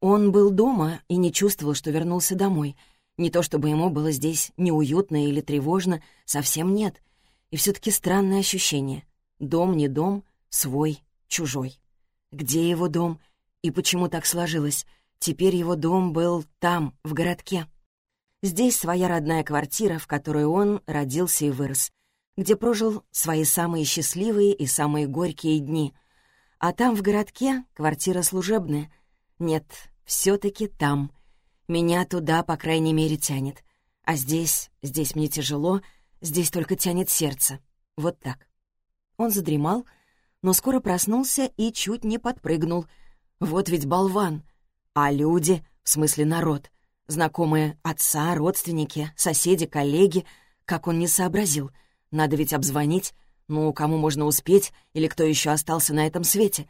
Он был дома и не чувствовал, что вернулся домой. Не то чтобы ему было здесь неуютно или тревожно, совсем нет. И все таки странное ощущение. Дом не дом, свой, чужой. Где его дом? И почему так сложилось? Теперь его дом был там, в городке. Здесь своя родная квартира, в которой он родился и вырос, где прожил свои самые счастливые и самые горькие дни. А там, в городке, квартира служебная. Нет, все таки там. Меня туда, по крайней мере, тянет. А здесь, здесь мне тяжело, здесь только тянет сердце. Вот так. Он задремал, но скоро проснулся и чуть не подпрыгнул. Вот ведь болван. А люди, в смысле народ, знакомые отца, родственники, соседи, коллеги, как он не сообразил. Надо ведь обзвонить, ну, кому можно успеть или кто еще остался на этом свете.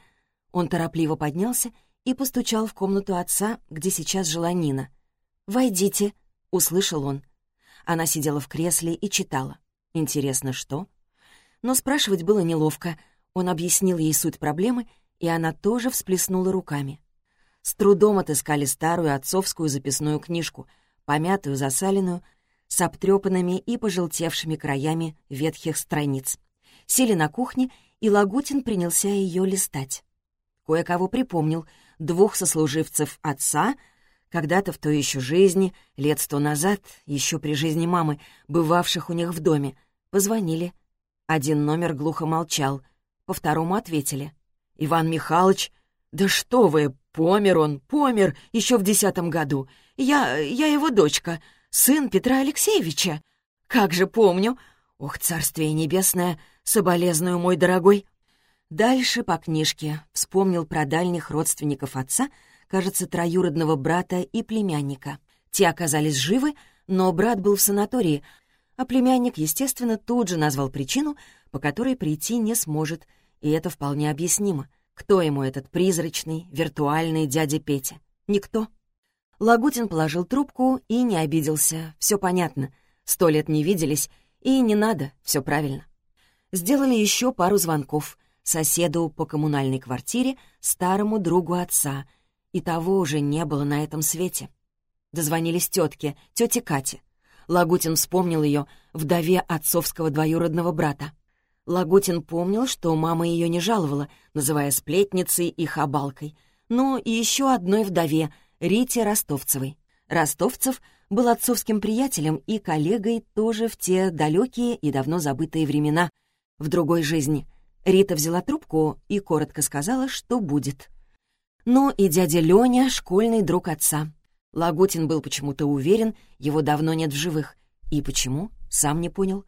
Он торопливо поднялся и постучал в комнату отца, где сейчас жила Нина. «Войдите», — услышал он. Она сидела в кресле и читала. Интересно, что? Но спрашивать было неловко. Он объяснил ей суть проблемы, и она тоже всплеснула руками. С трудом отыскали старую отцовскую записную книжку, помятую, засаленную, с обтрепанными и пожелтевшими краями ветхих страниц. Сели на кухне, и Лагутин принялся ее листать. Кое-кого припомнил, двух сослуживцев отца, когда-то в той еще жизни, лет сто назад, еще при жизни мамы, бывавших у них в доме, позвонили. Один номер глухо молчал, по второму ответили. «Иван Михайлович, да что вы, помер он, помер, еще в десятом году. Я, я его дочка, сын Петра Алексеевича. Как же помню. Ох, царствие небесное, соболезную, мой дорогой». Дальше по книжке вспомнил про дальних родственников отца, кажется, троюродного брата и племянника. Те оказались живы, но брат был в санатории, а племянник, естественно, тут же назвал причину, по которой прийти не сможет, и это вполне объяснимо. Кто ему этот призрачный, виртуальный дядя Петя? Никто. Лагутин положил трубку и не обиделся. Все понятно. Сто лет не виделись, и не надо, все правильно. Сделали еще пару звонков соседу по коммунальной квартире, старому другу отца, и того уже не было на этом свете. Дозвонились тетке, тете Кате. Лагутин вспомнил ее, вдове отцовского двоюродного брата. Лагутин помнил, что мама ее не жаловала, называя сплетницей и хабалкой, но и еще одной вдове, Рите Ростовцевой. Ростовцев был отцовским приятелем и коллегой тоже в те далекие и давно забытые времена, в другой жизни — Рита взяла трубку и коротко сказала, что будет. Ну и дядя Лёня — школьный друг отца. Лагутин был почему-то уверен, его давно нет в живых. И почему? Сам не понял.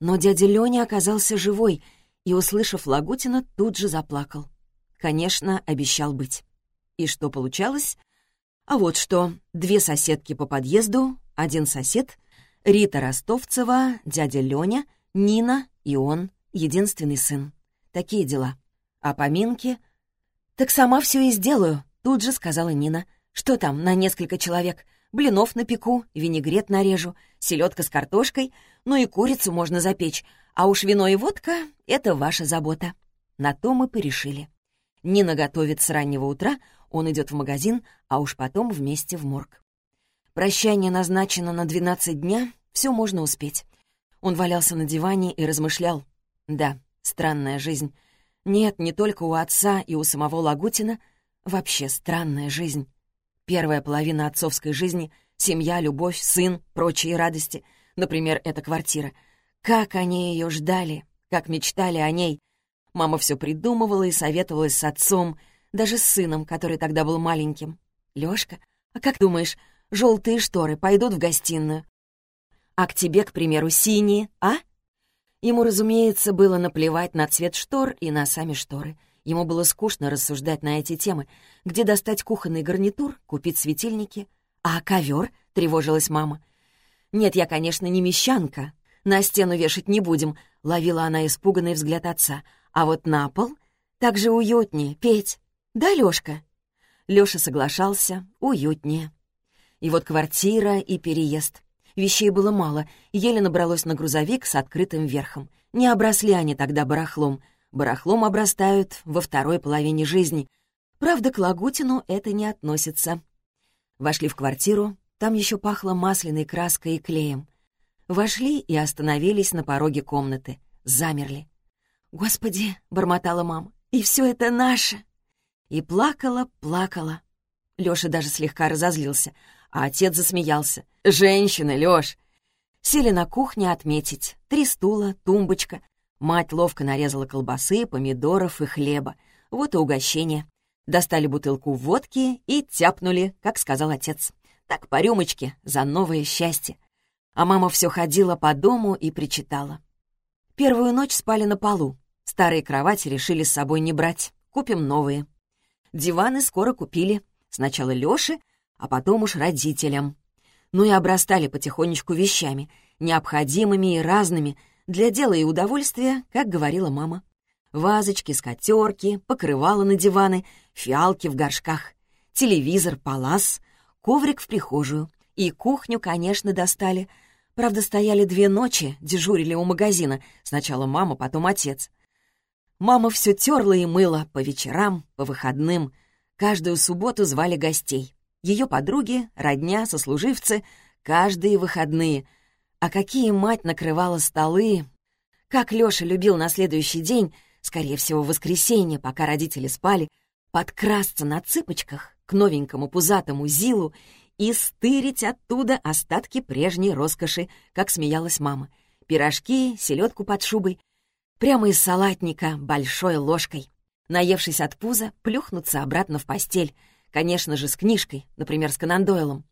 Но дядя Лёня оказался живой и, услышав Лагутина, тут же заплакал. Конечно, обещал быть. И что получалось? А вот что. Две соседки по подъезду, один сосед, Рита Ростовцева, дядя Лёня, Нина и он, единственный сын. Такие дела. А поминки? Так сама все и сделаю, тут же сказала Нина. Что там, на несколько человек? Блинов напеку, винегрет нарежу, селедка с картошкой, ну и курицу можно запечь, а уж вино и водка — это ваша забота. На то мы порешили. Нина готовит с раннего утра, он идет в магазин, а уж потом вместе в морг. Прощание назначено на 12 дня, все можно успеть. Он валялся на диване и размышлял. Да, Странная жизнь. Нет, не только у отца и у самого Лагутина. Вообще странная жизнь. Первая половина отцовской жизни — семья, любовь, сын, прочие радости. Например, эта квартира. Как они ее ждали, как мечтали о ней. Мама все придумывала и советовалась с отцом, даже с сыном, который тогда был маленьким. Лёшка, а как думаешь, желтые шторы пойдут в гостиную? А к тебе, к примеру, синие, а? Ему, разумеется, было наплевать на цвет штор и на сами шторы. Ему было скучно рассуждать на эти темы. Где достать кухонный гарнитур, купить светильники? А ковер? тревожилась мама. «Нет, я, конечно, не мещанка. На стену вешать не будем», — ловила она испуганный взгляд отца. «А вот на пол? Так же уютнее, петь. Да, Лёшка?» Лёша соглашался, уютнее. И вот квартира и переезд. Вещей было мало, еле набралось на грузовик с открытым верхом. Не обросли они тогда барахлом. Барахлом обрастают во второй половине жизни. Правда, к Лагутину это не относится. Вошли в квартиру, там еще пахло масляной краской и клеем. Вошли и остановились на пороге комнаты. Замерли. «Господи!» — бормотала мама. «И все это наше!» И плакала, плакала. Лёша даже слегка разозлился, а отец засмеялся. «Женщина, Лёш!» Сели на кухне отметить. Три стула, тумбочка. Мать ловко нарезала колбасы, помидоров и хлеба. Вот и угощение. Достали бутылку водки и тяпнули, как сказал отец. Так по рюмочке, за новое счастье. А мама все ходила по дому и причитала. Первую ночь спали на полу. Старые кровати решили с собой не брать. Купим новые. Диваны скоро купили. Сначала Лёше, а потом уж родителям. Ну и обрастали потихонечку вещами, необходимыми и разными, для дела и удовольствия, как говорила мама. Вазочки, скатерки, покрывала на диваны, фиалки в горшках, телевизор, палас, коврик в прихожую. И кухню, конечно, достали. Правда, стояли две ночи, дежурили у магазина. Сначала мама, потом отец. Мама все терла и мыла по вечерам, по выходным. Каждую субботу звали гостей. Ее подруги, родня, сослуживцы, каждые выходные. А какие мать накрывала столы! Как Лёша любил на следующий день, скорее всего, в воскресенье, пока родители спали, подкрасться на цыпочках к новенькому пузатому Зилу и стырить оттуда остатки прежней роскоши, как смеялась мама. Пирожки, селедку под шубой — Прямо из салатника, большой ложкой. Наевшись от пуза, плюхнуться обратно в постель. Конечно же, с книжкой, например, с Конан Дойлом.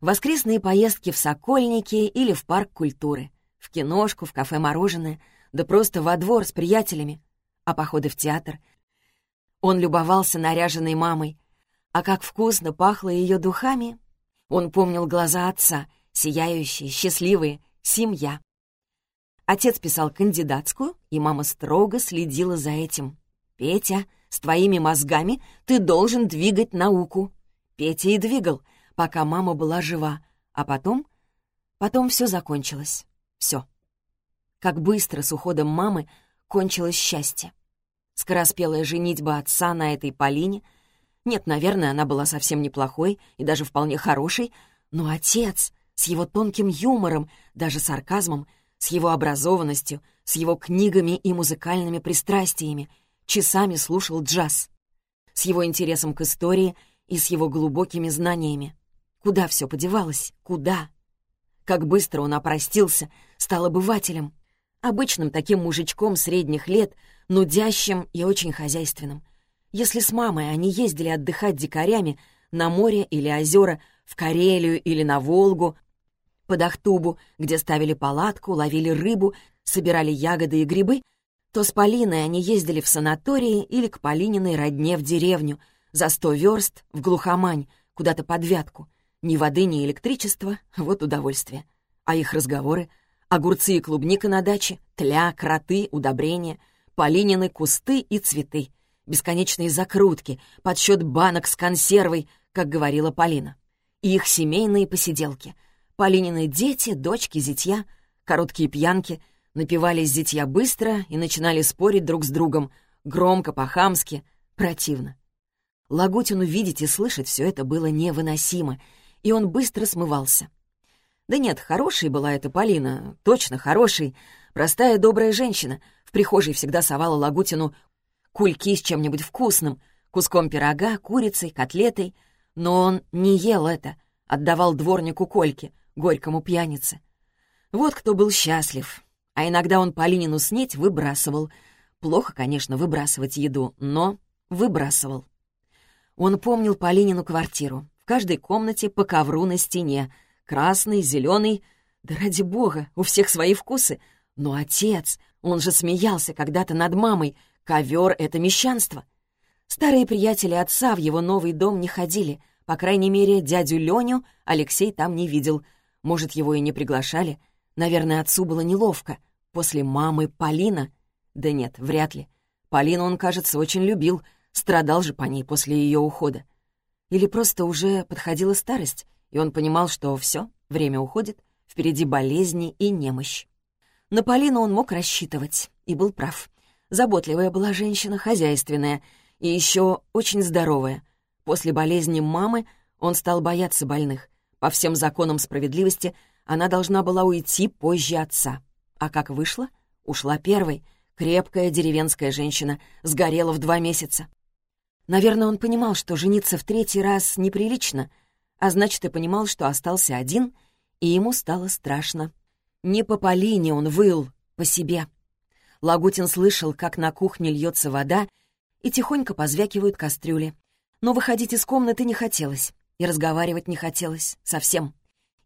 Воскресные поездки в Сокольники или в парк культуры. В киношку, в кафе «Мороженое», да просто во двор с приятелями. А походы в театр. Он любовался наряженной мамой. А как вкусно пахло ее духами. Он помнил глаза отца, сияющие, счастливые, семья. Отец писал кандидатскую, и мама строго следила за этим. «Петя, с твоими мозгами ты должен двигать науку». Петя и двигал, пока мама была жива, а потом... Потом все закончилось. Все. Как быстро с уходом мамы кончилось счастье. Скороспелая женитьба отца на этой Полине. Нет, наверное, она была совсем неплохой и даже вполне хорошей, но отец с его тонким юмором, даже сарказмом — с его образованностью, с его книгами и музыкальными пристрастиями, часами слушал джаз, с его интересом к истории и с его глубокими знаниями. Куда все подевалось? Куда? Как быстро он опростился, стал обывателем, обычным таким мужичком средних лет, нудящим и очень хозяйственным. Если с мамой они ездили отдыхать дикарями на море или озера, в Карелию или на Волгу, под Ахтубу, где ставили палатку, ловили рыбу, собирали ягоды и грибы, то с Полиной они ездили в санатории или к Полининой родне в деревню, за сто верст, в глухомань, куда-то под вятку. Ни воды, ни электричества — вот удовольствие. А их разговоры — огурцы и клубника на даче, тля, кроты, удобрения, Полинины кусты и цветы, бесконечные закрутки, подсчет банок с консервой, как говорила Полина. И их семейные посиделки — Полинины дети, дочки, зятья, короткие пьянки, напивались зятья быстро и начинали спорить друг с другом, громко, по-хамски, противно. Лагутину видеть и слышать все это было невыносимо, и он быстро смывался. Да нет, хорошей была эта Полина, точно хорошей, простая добрая женщина. В прихожей всегда совала Лагутину кульки с чем-нибудь вкусным, куском пирога, курицей, котлетой. Но он не ел это, отдавал дворнику Кольке — горькому пьянице. Вот кто был счастлив. А иногда он Полинину снеть выбрасывал. Плохо, конечно, выбрасывать еду, но выбрасывал. Он помнил Полинину квартиру. В каждой комнате по ковру на стене. Красный, зеленый. Да ради бога, у всех свои вкусы. Но отец, он же смеялся когда-то над мамой. Ковер — это мещанство. Старые приятели отца в его новый дом не ходили. По крайней мере, дядю Леню Алексей там не видел. Может, его и не приглашали? Наверное, отцу было неловко. После мамы Полина? Да нет, вряд ли. Полину он, кажется, очень любил, страдал же по ней после ее ухода. Или просто уже подходила старость, и он понимал, что все, время уходит, впереди болезни и немощь. На Полину он мог рассчитывать, и был прав. Заботливая была женщина, хозяйственная, и еще очень здоровая. После болезни мамы он стал бояться больных. По всем законам справедливости она должна была уйти позже отца. А как вышла? Ушла первой. Крепкая деревенская женщина, сгорела в два месяца. Наверное, он понимал, что жениться в третий раз неприлично, а значит, и понимал, что остался один, и ему стало страшно. Не по Полине он выл, по себе. Лагутин слышал, как на кухне льется вода, и тихонько позвякивают кастрюли. Но выходить из комнаты не хотелось, и разговаривать не хотелось совсем.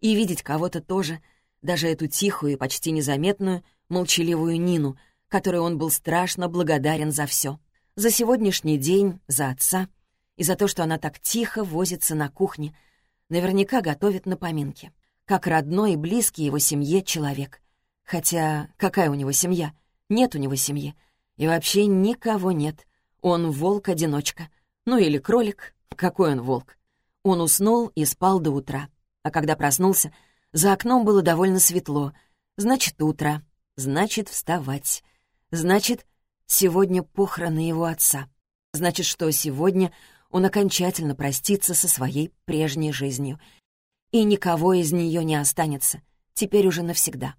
И видеть кого-то тоже, даже эту тихую и почти незаметную, молчаливую Нину, которой он был страшно благодарен за все. За сегодняшний день, за отца и за то, что она так тихо возится на кухне, наверняка готовит на поминки. Как родной и близкий его семье человек. Хотя какая у него семья? Нет у него семьи. И вообще никого нет. Он волк-одиночка. Ну или кролик. Какой он волк? Он уснул и спал до утра. А когда проснулся, за окном было довольно светло. Значит, утро. Значит, вставать. Значит, сегодня похороны его отца. Значит, что сегодня он окончательно простится со своей прежней жизнью. И никого из нее не останется. Теперь уже навсегда.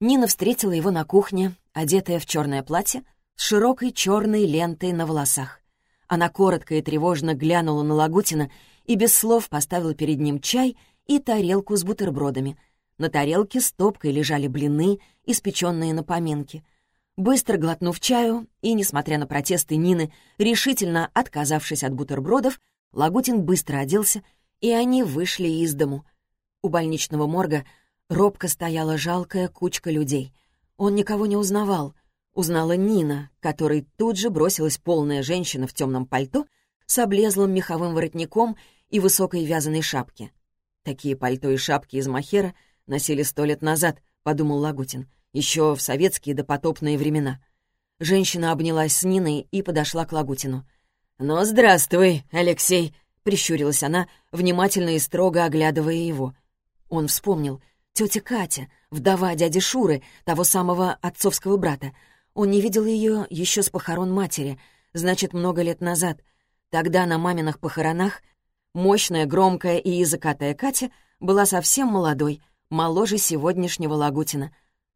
Нина встретила его на кухне, одетая в черное платье, с широкой черной лентой на волосах. Она коротко и тревожно глянула на Лагутина и без слов поставила перед ним чай и тарелку с бутербродами. На тарелке стопкой лежали блины, испеченные на поминки. Быстро глотнув чаю и, несмотря на протесты Нины, решительно отказавшись от бутербродов, Лагутин быстро оделся, и они вышли из дому. У больничного морга робко стояла жалкая кучка людей. Он никого не узнавал — Узнала Нина, которой тут же бросилась полная женщина в темном пальто с облезлым меховым воротником и высокой вязаной шапке. Такие пальто и шапки из махера носили сто лет назад, подумал Лагутин, еще в советские допотопные времена. Женщина обнялась с Ниной и подошла к Лагутину. «Ну, здравствуй, Алексей!» — прищурилась она, внимательно и строго оглядывая его. Он вспомнил. Тетя Катя, вдова дяди Шуры, того самого отцовского брата, он не видел ее еще с похорон матери, значит, много лет назад. Тогда на маминых похоронах мощная, громкая и языкатая Катя была совсем молодой, моложе сегодняшнего Лагутина.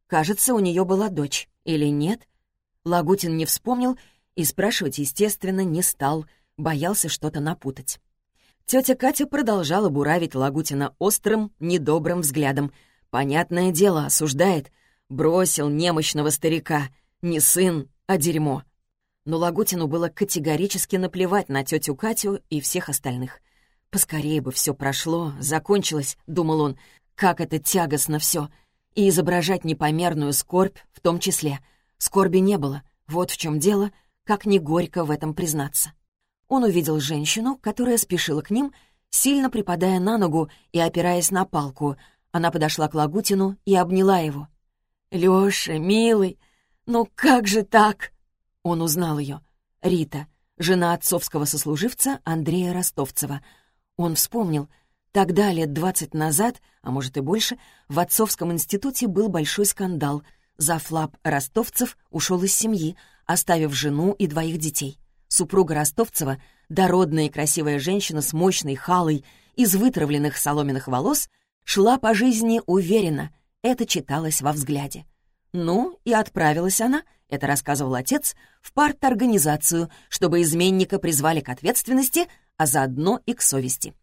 Кажется, у нее была дочь. Или нет? Лагутин не вспомнил и спрашивать, естественно, не стал, боялся что-то напутать. Тетя Катя продолжала буравить Лагутина острым, недобрым взглядом. Понятное дело, осуждает. Бросил немощного старика — не сын, а дерьмо. Но Лагутину было категорически наплевать на тетю Катю и всех остальных. «Поскорее бы все прошло, закончилось», — думал он, — «как это тягостно все, и изображать непомерную скорбь в том числе. Скорби не было, вот в чем дело, как не горько в этом признаться». Он увидел женщину, которая спешила к ним, сильно припадая на ногу и опираясь на палку. Она подошла к Лагутину и обняла его. «Лёша, милый!» «Ну как же так?» Он узнал ее. Рита, жена отцовского сослуживца Андрея Ростовцева. Он вспомнил, тогда, лет двадцать назад, а может и больше, в отцовском институте был большой скандал. Зафлап Ростовцев ушел из семьи, оставив жену и двоих детей. Супруга Ростовцева, дородная и красивая женщина с мощной халой из вытравленных соломенных волос, шла по жизни уверенно, это читалось во взгляде. Ну, и отправилась она, это рассказывал отец, в парторганизацию, чтобы изменника призвали к ответственности, а заодно и к совести.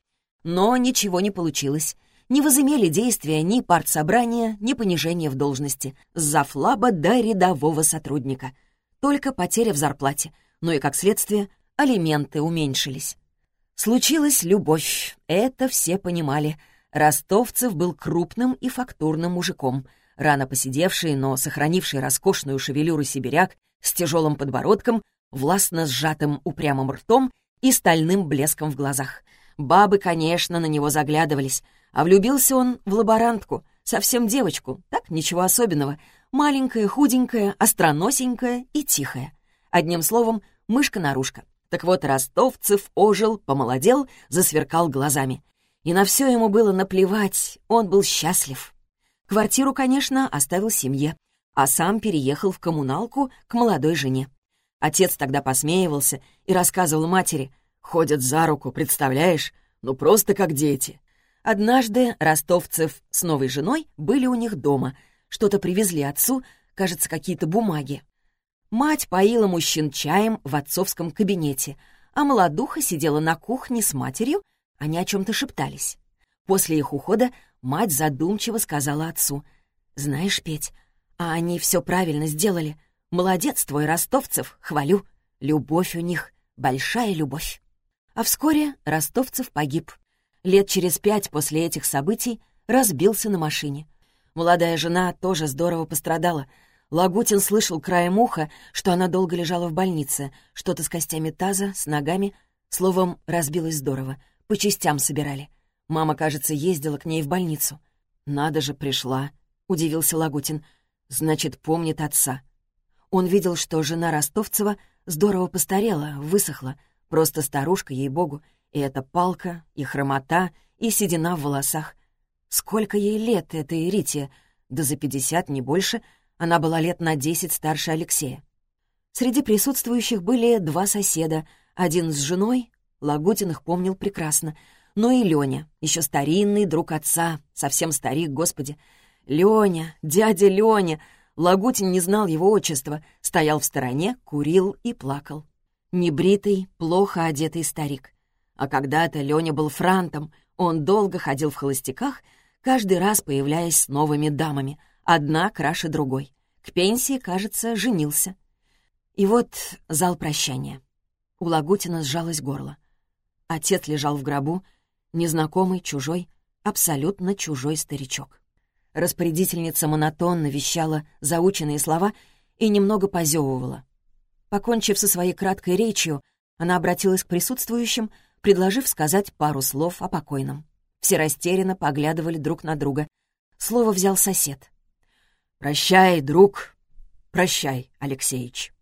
Но ничего не получилось. Не возымели действия ни партсобрания, ни понижения в должности. С зафлаба до рядового сотрудника. Только потеря в зарплате. Ну и, как следствие, алименты уменьшились. Случилась любовь. Это все понимали. Ростовцев был крупным и фактурным мужиком — рано посидевший, но сохранивший роскошную шевелюру сибиряк с тяжелым подбородком, властно сжатым упрямым ртом и стальным блеском в глазах. Бабы, конечно, на него заглядывались, а влюбился он в лаборантку, совсем девочку, так ничего особенного, маленькая, худенькая, остроносенькая и тихая. Одним словом, мышка-нарушка. Так вот, ростовцев ожил, помолодел, засверкал глазами. И на все ему было наплевать, он был счастлив. Квартиру, конечно, оставил семье, а сам переехал в коммуналку к молодой жене. Отец тогда посмеивался и рассказывал матери. «Ходят за руку, представляешь? Ну просто как дети». Однажды ростовцев с новой женой были у них дома. Что-то привезли отцу, кажется, какие-то бумаги. Мать поила мужчин чаем в отцовском кабинете, а молодуха сидела на кухне с матерью, они о чем-то шептались. После их ухода мать задумчиво сказала отцу, «Знаешь, Петь, а они все правильно сделали. Молодец твой, ростовцев, хвалю. Любовь у них, большая любовь». А вскоре Ростовцев погиб. Лет через пять после этих событий разбился на машине. Молодая жена тоже здорово пострадала — Лагутин слышал краем уха, что она долго лежала в больнице, что-то с костями таза, с ногами. Словом, разбилась здорово. По частям собирали. Мама, кажется, ездила к ней в больницу. «Надо же, пришла», — удивился Лагутин. «Значит, помнит отца». Он видел, что жена Ростовцева здорово постарела, высохла. Просто старушка, ей-богу. И эта палка, и хромота, и седина в волосах. Сколько ей лет, этой Рите? Да за пятьдесят, не больше — она была лет на десять старше Алексея. Среди присутствующих были два соседа, один с женой, Лагутин их помнил прекрасно, но и Леня, еще старинный друг отца, совсем старик, господи. Леня, дядя Леня, Лагутин не знал его отчества, стоял в стороне, курил и плакал. Небритый, плохо одетый старик. А когда-то Леня был франтом, он долго ходил в холостяках, каждый раз появляясь с новыми дамами, одна краше другой. К пенсии, кажется, женился. И вот зал прощания. У Лагутина сжалось горло. Отец лежал в гробу, незнакомый, чужой, абсолютно чужой старичок. Распорядительница монотонно вещала заученные слова и немного позевывала. Покончив со своей краткой речью, она обратилась к присутствующим, предложив сказать пару слов о покойном. Все растерянно поглядывали друг на друга. Слово взял сосед. «Прощай, друг, прощай, Алексеич».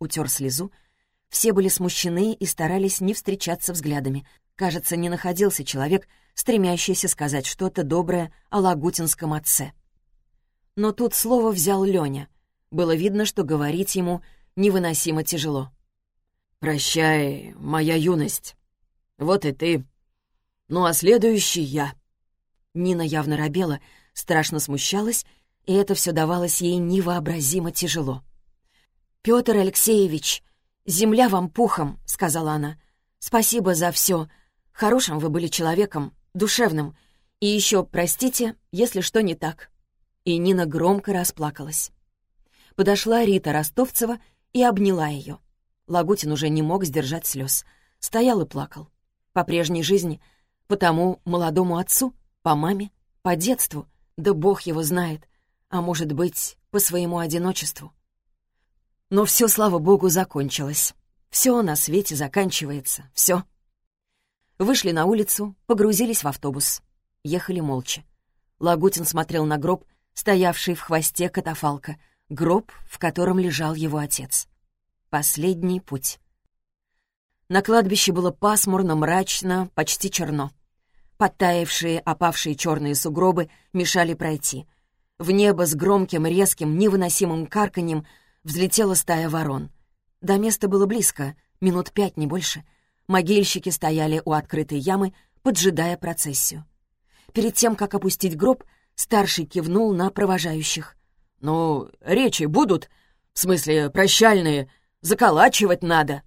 Утер слезу. Все были смущены и старались не встречаться взглядами. Кажется, не находился человек, стремящийся сказать что-то доброе о лагутинском отце. Но тут слово взял Леня. Было видно, что говорить ему невыносимо тяжело. «Прощай, моя юность. Вот и ты. Ну а следующий я». Нина явно робела, страшно смущалась и это все давалось ей невообразимо тяжело. «Петр Алексеевич, земля вам пухом», — сказала она. «Спасибо за все. Хорошим вы были человеком, душевным. И еще простите, если что не так». И Нина громко расплакалась. Подошла Рита Ростовцева и обняла ее. Лагутин уже не мог сдержать слез. Стоял и плакал. По прежней жизни, по тому молодому отцу, по маме, по детству, да бог его знает а может быть, по своему одиночеству. Но все, слава богу, закончилось. Все на свете заканчивается, все. Вышли на улицу, погрузились в автобус. Ехали молча. Лагутин смотрел на гроб, стоявший в хвосте катафалка, гроб, в котором лежал его отец. Последний путь. На кладбище было пасмурно, мрачно, почти черно. Подтаявшие, опавшие черные сугробы мешали пройти — в небо с громким, резким, невыносимым карканьем взлетела стая ворон. До места было близко, минут пять, не больше. Могильщики стояли у открытой ямы, поджидая процессию. Перед тем, как опустить гроб, старший кивнул на провожающих. «Ну, речи будут, в смысле прощальные, заколачивать надо».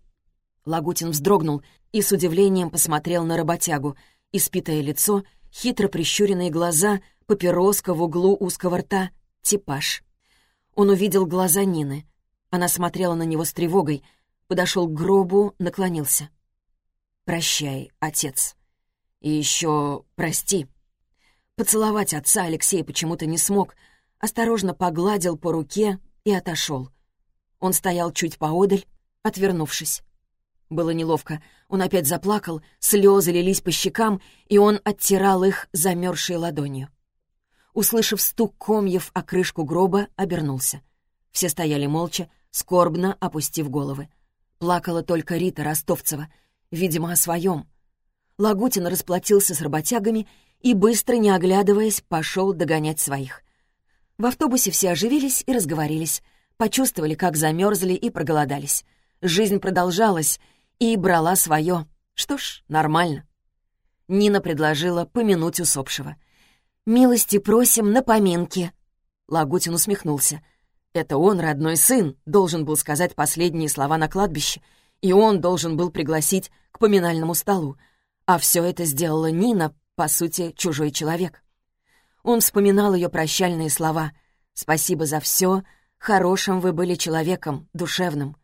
Лагутин вздрогнул и с удивлением посмотрел на работягу. Испитое лицо, хитро прищуренные глаза — папироска в углу узкого рта, типаж. Он увидел глаза Нины. Она смотрела на него с тревогой, подошел к гробу, наклонился. «Прощай, отец. И еще прости». Поцеловать отца Алексей почему-то не смог, осторожно погладил по руке и отошел. Он стоял чуть поодаль, отвернувшись. Было неловко. Он опять заплакал, слезы лились по щекам, и он оттирал их замерзшей ладонью услышав стук комьев о крышку гроба, обернулся. Все стояли молча, скорбно опустив головы. Плакала только Рита Ростовцева, видимо, о своем. Лагутин расплатился с работягами и, быстро не оглядываясь, пошел догонять своих. В автобусе все оживились и разговорились, почувствовали, как замерзли и проголодались. Жизнь продолжалась и брала свое. Что ж, нормально. Нина предложила помянуть усопшего. «Милости просим на поминки». Лагутин усмехнулся. Это он, родной сын, должен был сказать последние слова на кладбище, и он должен был пригласить к поминальному столу. А все это сделала Нина, по сути, чужой человек. Он вспоминал ее прощальные слова. «Спасибо за все. Хорошим вы были человеком, душевным».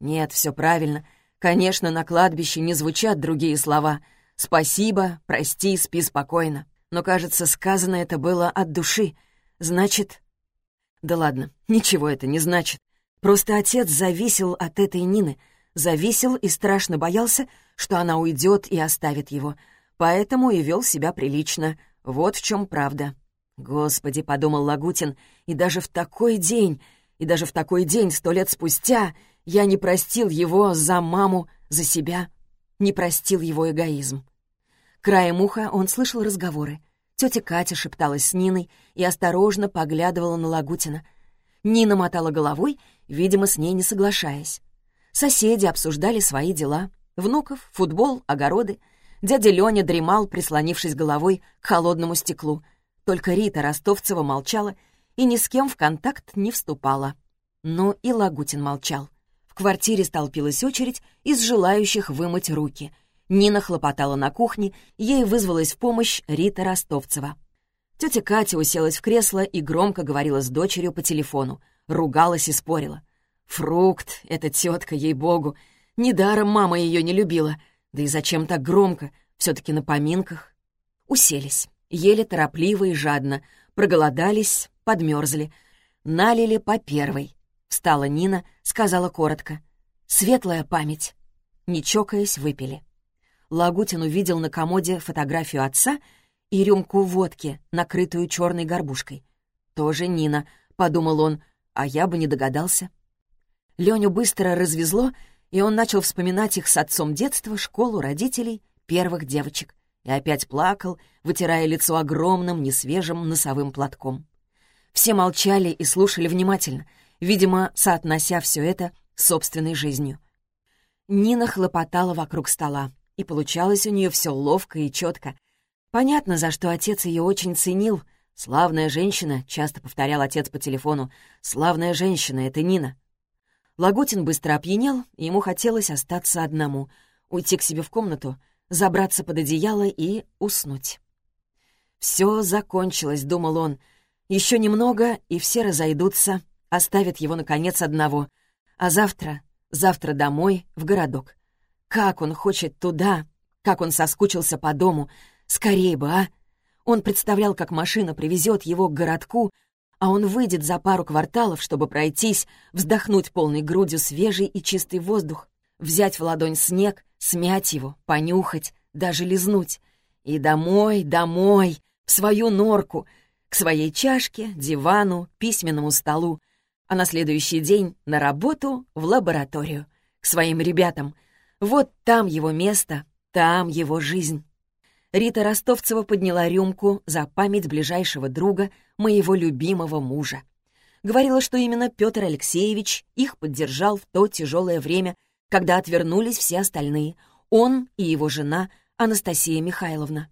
Нет, все правильно. Конечно, на кладбище не звучат другие слова. «Спасибо, прости, спи спокойно». Но, кажется, сказано это было от души. Значит... Да ладно, ничего это не значит. Просто отец зависел от этой Нины. Зависел и страшно боялся, что она уйдет и оставит его. Поэтому и вел себя прилично. Вот в чем правда. «Господи», — подумал Лагутин, — «и даже в такой день, и даже в такой день, сто лет спустя, я не простил его за маму, за себя, не простил его эгоизм». Краем уха он слышал разговоры. Тетя Катя шепталась с Ниной и осторожно поглядывала на Лагутина. Нина мотала головой, видимо, с ней не соглашаясь. Соседи обсуждали свои дела. Внуков, футбол, огороды. Дядя Леня дремал, прислонившись головой к холодному стеклу — только Рита Ростовцева молчала и ни с кем в контакт не вступала. Но и Лагутин молчал. В квартире столпилась очередь из желающих вымыть руки. Нина хлопотала на кухне, ей вызвалась в помощь Рита Ростовцева. Тетя Катя уселась в кресло и громко говорила с дочерью по телефону, ругалась и спорила. «Фрукт, эта тетка, ей-богу! Недаром мама ее не любила. Да и зачем так громко? Все-таки на поминках». Уселись. Ели торопливо и жадно, проголодались, подмерзли. Налили по первой. Встала Нина, сказала коротко. «Светлая память». Не чокаясь, выпили. Лагутин увидел на комоде фотографию отца и рюмку водки, накрытую черной горбушкой. «Тоже Нина», — подумал он, а я бы не догадался. Леню быстро развезло, и он начал вспоминать их с отцом детства, школу, родителей, первых девочек и опять плакал, вытирая лицо огромным, несвежим носовым платком. Все молчали и слушали внимательно, видимо, соотнося все это с собственной жизнью. Нина хлопотала вокруг стола, и получалось у нее все ловко и четко. Понятно, за что отец ее очень ценил. «Славная женщина», — часто повторял отец по телефону, «славная женщина, это Нина». Лагутин быстро опьянел, и ему хотелось остаться одному, уйти к себе в комнату — забраться под одеяло и уснуть. «Все закончилось», — думал он. «Еще немного, и все разойдутся, оставят его, наконец, одного. А завтра, завтра домой, в городок. Как он хочет туда, как он соскучился по дому. Скорее бы, а!» Он представлял, как машина привезет его к городку, а он выйдет за пару кварталов, чтобы пройтись, вздохнуть полной грудью свежий и чистый воздух, взять в ладонь снег, смять его, понюхать, даже лизнуть. И домой, домой, в свою норку, к своей чашке, дивану, письменному столу, а на следующий день на работу в лабораторию, к своим ребятам. Вот там его место, там его жизнь. Рита Ростовцева подняла рюмку за память ближайшего друга, моего любимого мужа. Говорила, что именно Петр Алексеевич их поддержал в то тяжелое время, когда отвернулись все остальные, он и его жена Анастасия Михайловна.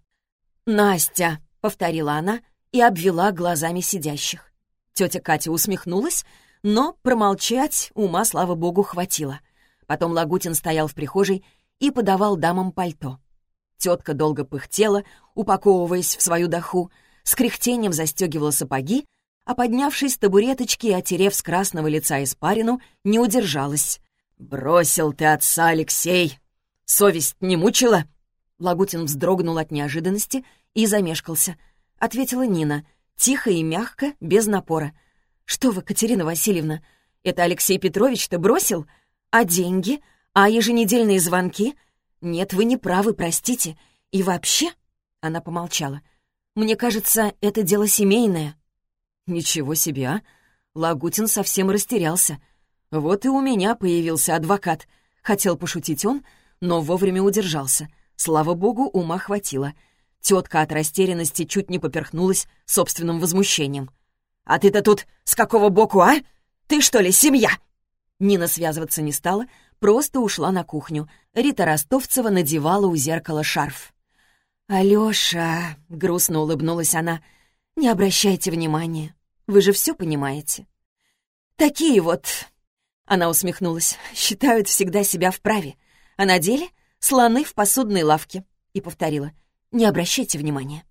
«Настя!» — повторила она и обвела глазами сидящих. Тетя Катя усмехнулась, но промолчать ума, слава богу, хватило. Потом Лагутин стоял в прихожей и подавал дамам пальто. Тетка долго пыхтела, упаковываясь в свою доху, с кряхтением застегивала сапоги, а поднявшись с табуреточки и отерев с красного лица испарину, не удержалась. «Бросил ты отца, Алексей! Совесть не мучила?» Лагутин вздрогнул от неожиданности и замешкался. Ответила Нина, тихо и мягко, без напора. «Что вы, Катерина Васильевна, это Алексей Петрович-то бросил? А деньги? А еженедельные звонки? Нет, вы не правы, простите. И вообще...» Она помолчала. «Мне кажется, это дело семейное». «Ничего себе, а!» Лагутин совсем растерялся. Вот и у меня появился адвокат. Хотел пошутить он, но вовремя удержался. Слава богу, ума хватило. Тетка от растерянности чуть не поперхнулась собственным возмущением. «А ты-то тут с какого боку, а? Ты что ли, семья?» Нина связываться не стала, просто ушла на кухню. Рита Ростовцева надевала у зеркала шарф. «Алёша», — грустно улыбнулась она, — «не обращайте внимания. Вы же все понимаете». «Такие вот...» — она усмехнулась. «Считают всегда себя вправе. А на деле слоны в посудной лавке». И повторила. «Не обращайте внимания».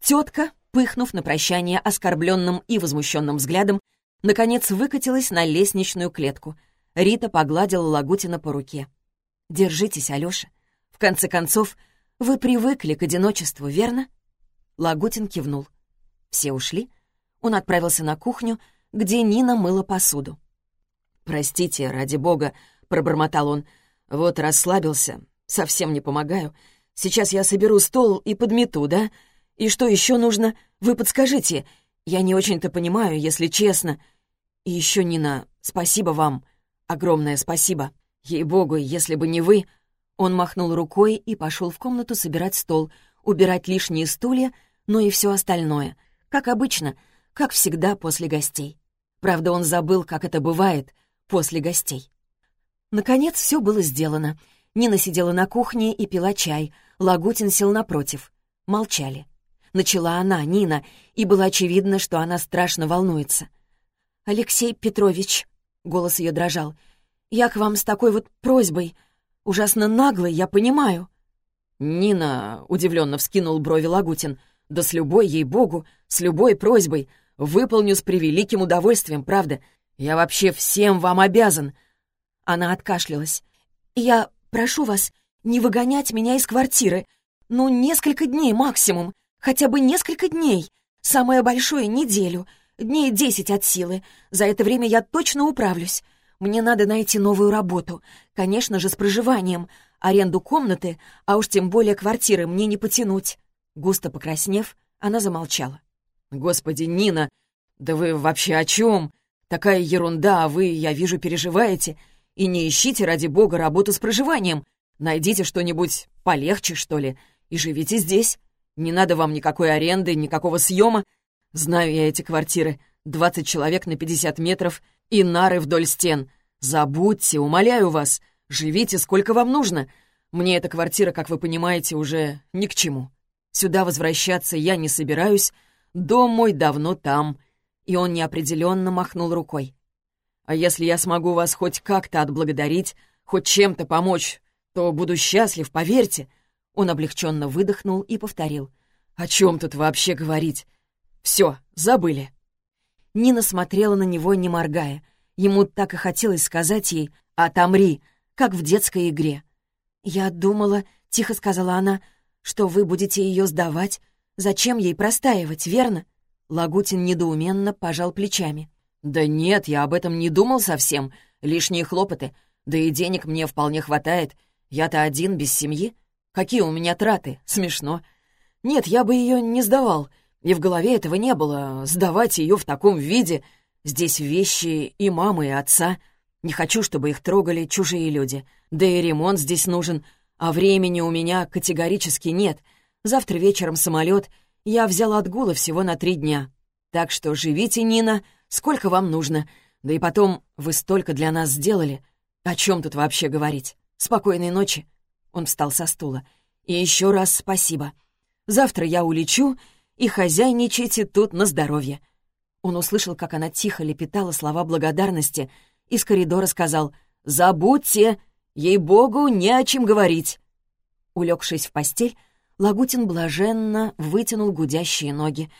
Тетка, пыхнув на прощание оскорбленным и возмущенным взглядом, наконец выкатилась на лестничную клетку. Рита погладила Лагутина по руке. «Держитесь, Алёша. В конце концов, вы привыкли к одиночеству, верно?» Лагутин кивнул. Все ушли. Он отправился на кухню, где Нина мыла посуду. «Простите, ради бога», — пробормотал он. «Вот расслабился. Совсем не помогаю. Сейчас я соберу стол и подмету, да? И что еще нужно? Вы подскажите. Я не очень-то понимаю, если честно. И еще, Нина, спасибо вам. Огромное спасибо. Ей-богу, если бы не вы...» Он махнул рукой и пошел в комнату собирать стол, убирать лишние стулья, но и все остальное. Как обычно, как всегда после гостей. Правда, он забыл, как это бывает после гостей. Наконец, все было сделано. Нина сидела на кухне и пила чай. Лагутин сел напротив. Молчали. Начала она, Нина, и было очевидно, что она страшно волнуется. «Алексей Петрович», — голос ее дрожал, — «я к вам с такой вот просьбой. Ужасно наглой, я понимаю». «Нина», — удивленно вскинул брови Лагутин, — «да с любой, ей-богу, с любой просьбой. Выполню с превеликим удовольствием, правда. Я вообще всем вам обязан». Она откашлялась. «Я прошу вас не выгонять меня из квартиры. Ну, несколько дней максимум. Хотя бы несколько дней. Самое большое — неделю. Дней десять от силы. За это время я точно управлюсь. Мне надо найти новую работу. Конечно же, с проживанием. Аренду комнаты, а уж тем более квартиры мне не потянуть». Густо покраснев, она замолчала. «Господи, Нина, да вы вообще о чем? Такая ерунда, а вы, я вижу, переживаете. И не ищите, ради бога, работу с проживанием. Найдите что-нибудь полегче, что ли, и живите здесь. Не надо вам никакой аренды, никакого съема. Знаю я эти квартиры. Двадцать человек на пятьдесят метров и нары вдоль стен. Забудьте, умоляю вас. Живите сколько вам нужно. Мне эта квартира, как вы понимаете, уже ни к чему. Сюда возвращаться я не собираюсь. Дом мой давно там. И он неопределенно махнул рукой. А если я смогу вас хоть как-то отблагодарить, хоть чем-то помочь, то буду счастлив, поверьте. Он облегченно выдохнул и повторил. «О чем тут вообще говорить? Все, забыли». Нина смотрела на него, не моргая. Ему так и хотелось сказать ей «отомри», как в детской игре. «Я думала», — тихо сказала она, — «что вы будете ее сдавать. Зачем ей простаивать, верно?» Лагутин недоуменно пожал плечами. «Да нет, я об этом не думал совсем. Лишние хлопоты. Да и денег мне вполне хватает. Я-то один, без семьи. Какие у меня траты? Смешно. Нет, я бы ее не сдавал. И в голове этого не было. Сдавать ее в таком виде. Здесь вещи и мамы, и отца. Не хочу, чтобы их трогали чужие люди. Да и ремонт здесь нужен. А времени у меня категорически нет. Завтра вечером самолет. Я взял отгулы всего на три дня. Так что живите, Нина, сколько вам нужно. Да и потом, вы столько для нас сделали. О чем тут вообще говорить? Спокойной ночи. Он встал со стула. «И еще раз спасибо. Завтра я улечу, и хозяйничайте тут на здоровье». Он услышал, как она тихо лепетала слова благодарности, из коридора сказал «Забудьте! Ей-богу, не о чем говорить!» Улегшись в постель, Лагутин блаженно вытянул гудящие ноги.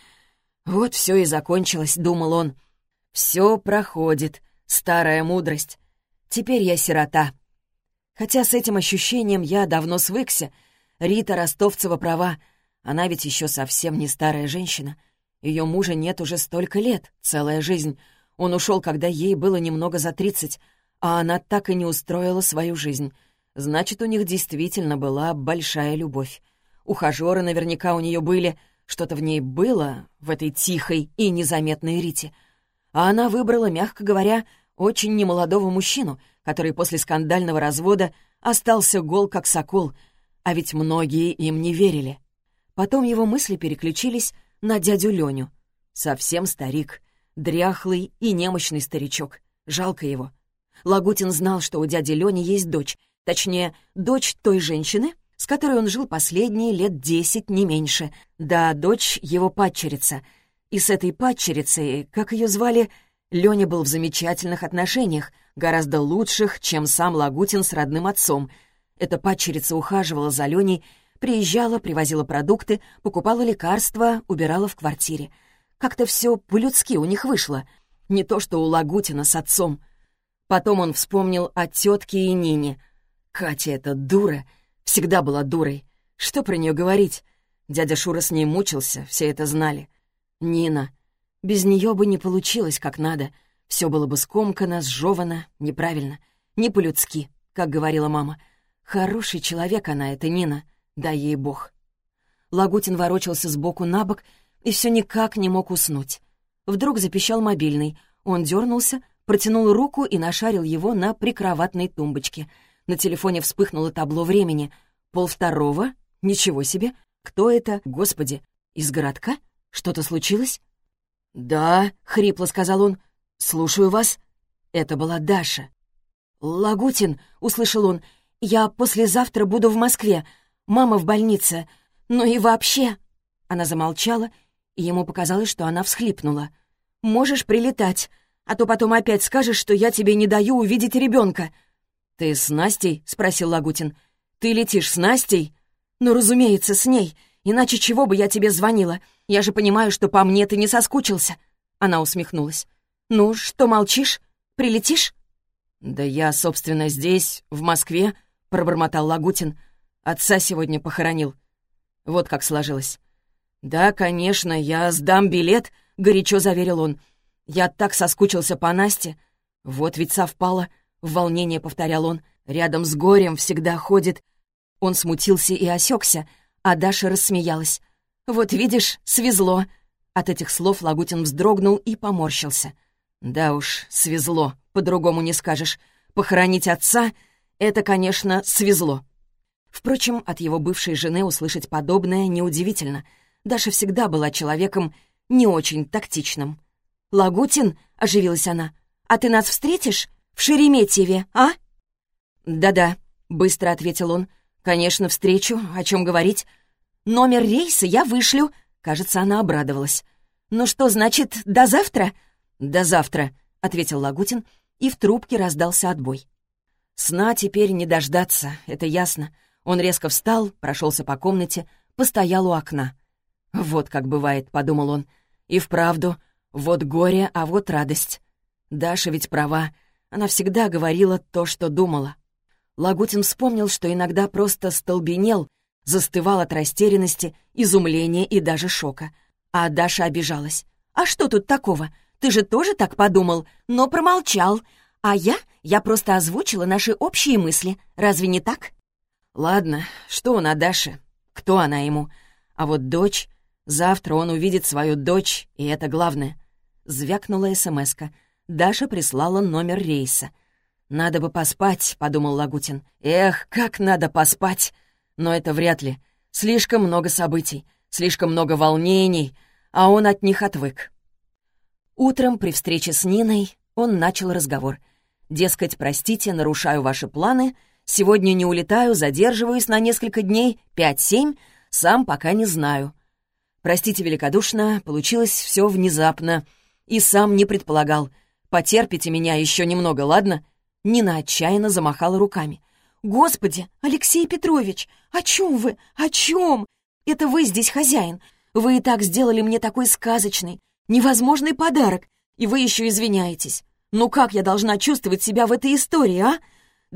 «Вот все и закончилось», — думал он. «Все проходит, старая мудрость. Теперь я сирота». Хотя с этим ощущением я давно свыкся. Рита Ростовцева права. Она ведь еще совсем не старая женщина. Ее мужа нет уже столько лет, целая жизнь. Он ушел, когда ей было немного за тридцать, а она так и не устроила свою жизнь. Значит, у них действительно была большая любовь. Ухажеры наверняка у нее были, что-то в ней было, в этой тихой и незаметной Рите. А она выбрала, мягко говоря, очень немолодого мужчину — который после скандального развода остался гол как сокол, а ведь многие им не верили. Потом его мысли переключились на дядю Леню. Совсем старик, дряхлый и немощный старичок. Жалко его. Лагутин знал, что у дяди Лёни есть дочь, точнее, дочь той женщины, с которой он жил последние лет десять, не меньше. Да, дочь его падчерица. И с этой падчерицей, как ее звали, Лёня был в замечательных отношениях, гораздо лучших, чем сам Лагутин с родным отцом. Эта падчерица ухаживала за Леней, приезжала, привозила продукты, покупала лекарства, убирала в квартире. Как-то все по-людски у них вышло. Не то что у Лагутина с отцом. Потом он вспомнил о тетке и Нине. Катя эта дура, всегда была дурой. Что про нее говорить? Дядя Шура с ней мучился, все это знали. Нина. Без нее бы не получилось как надо. Все было бы скомкано, сжевано, неправильно. Не по-людски, как говорила мама. Хороший человек она, эта Нина. Дай ей бог. Лагутин ворочался сбоку на бок и все никак не мог уснуть. Вдруг запищал мобильный. Он дернулся, протянул руку и нашарил его на прикроватной тумбочке. На телефоне вспыхнуло табло времени. Пол второго? Ничего себе! Кто это? Господи! Из городка? Что-то случилось? «Да», — хрипло сказал он, — «слушаю вас». Это была Даша. «Лагутин», — услышал он, — «я послезавтра буду в Москве. Мама в больнице. Ну и вообще...» Она замолчала, и ему показалось, что она всхлипнула. «Можешь прилетать, а то потом опять скажешь, что я тебе не даю увидеть ребенка. «Ты с Настей?» — спросил Лагутин. «Ты летишь с Настей?» «Ну, разумеется, с ней. Иначе чего бы я тебе звонила? Я же понимаю, что по мне ты не соскучился». Она усмехнулась. «Ну, что молчишь? Прилетишь?» «Да я, собственно, здесь, в Москве», — пробормотал Лагутин. «Отца сегодня похоронил». Вот как сложилось. «Да, конечно, я сдам билет», — горячо заверил он. «Я так соскучился по Насте. Вот ведь совпало», — в волнение повторял он. «Рядом с горем всегда ходит». Он смутился и осекся, а Даша рассмеялась. «Вот видишь, свезло». От этих слов Лагутин вздрогнул и поморщился. «Да уж, свезло, по-другому не скажешь. Похоронить отца — это, конечно, свезло». Впрочем, от его бывшей жены услышать подобное неудивительно. Даша всегда была человеком не очень тактичным. «Лагутин», — оживилась она, — «а ты нас встретишь в Шереметьеве, а?» «Да-да», — быстро ответил он, «Конечно, встречу. О чем говорить? Номер рейса я вышлю». Кажется, она обрадовалась. «Ну что, значит, до завтра?» «До завтра», — ответил Лагутин, и в трубке раздался отбой. Сна теперь не дождаться, это ясно. Он резко встал, прошелся по комнате, постоял у окна. «Вот как бывает», — подумал он. «И вправду, вот горе, а вот радость. Даша ведь права, она всегда говорила то, что думала». Лагутин вспомнил, что иногда просто столбенел, застывал от растерянности, изумления и даже шока. А Даша обижалась. «А что тут такого? Ты же тоже так подумал, но промолчал. А я? Я просто озвучила наши общие мысли. Разве не так?» «Ладно, что он о Даше? Кто она ему? А вот дочь... Завтра он увидит свою дочь, и это главное». Звякнула смс -ка. Даша прислала номер рейса — «Надо бы поспать», — подумал Лагутин. «Эх, как надо поспать!» Но это вряд ли. Слишком много событий, слишком много волнений, а он от них отвык. Утром при встрече с Ниной он начал разговор. Дескать, простите, нарушаю ваши планы, сегодня не улетаю, задерживаюсь на несколько дней, пять-семь, сам пока не знаю. Простите великодушно, получилось все внезапно. И сам не предполагал. Потерпите меня еще немного, ладно? Нина отчаянно замахала руками. «Господи, Алексей Петрович, о чем вы? О чем? Это вы здесь хозяин. Вы и так сделали мне такой сказочный, невозможный подарок, и вы еще извиняетесь. Ну как я должна чувствовать себя в этой истории, а?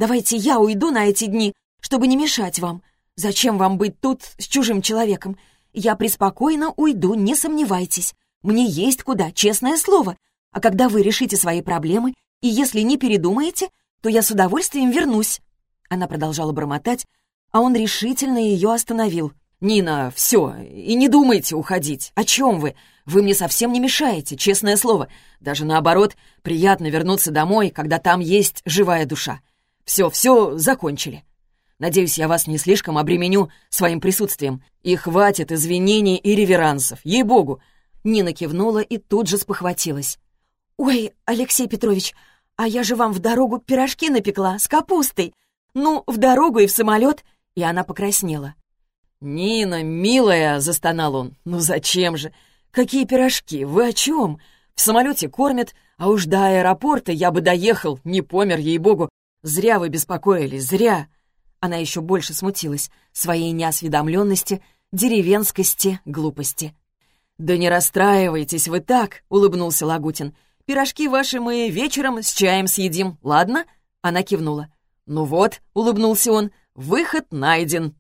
Давайте я уйду на эти дни, чтобы не мешать вам. Зачем вам быть тут с чужим человеком? Я преспокойно уйду, не сомневайтесь. Мне есть куда, честное слово. А когда вы решите свои проблемы, и если не передумаете, то я с удовольствием вернусь». Она продолжала бормотать, а он решительно ее остановил. «Нина, все, и не думайте уходить. О чем вы? Вы мне совсем не мешаете, честное слово. Даже наоборот, приятно вернуться домой, когда там есть живая душа. Все, все, закончили. Надеюсь, я вас не слишком обременю своим присутствием. И хватит извинений и реверансов, ей-богу!» Нина кивнула и тут же спохватилась. «Ой, Алексей Петрович, «А я же вам в дорогу пирожки напекла с капустой. Ну, в дорогу и в самолет!» И она покраснела. «Нина, милая!» — застонал он. «Ну зачем же? Какие пирожки? Вы о чем? В самолете кормят, а уж до аэропорта я бы доехал, не помер, ей-богу. Зря вы беспокоились, зря!» Она еще больше смутилась своей неосведомленности, деревенскости, глупости. «Да не расстраивайтесь вы так!» — улыбнулся Лагутин. «Пирожки ваши мы вечером с чаем съедим, ладно?» Она кивнула. «Ну вот», — улыбнулся он, — «выход найден».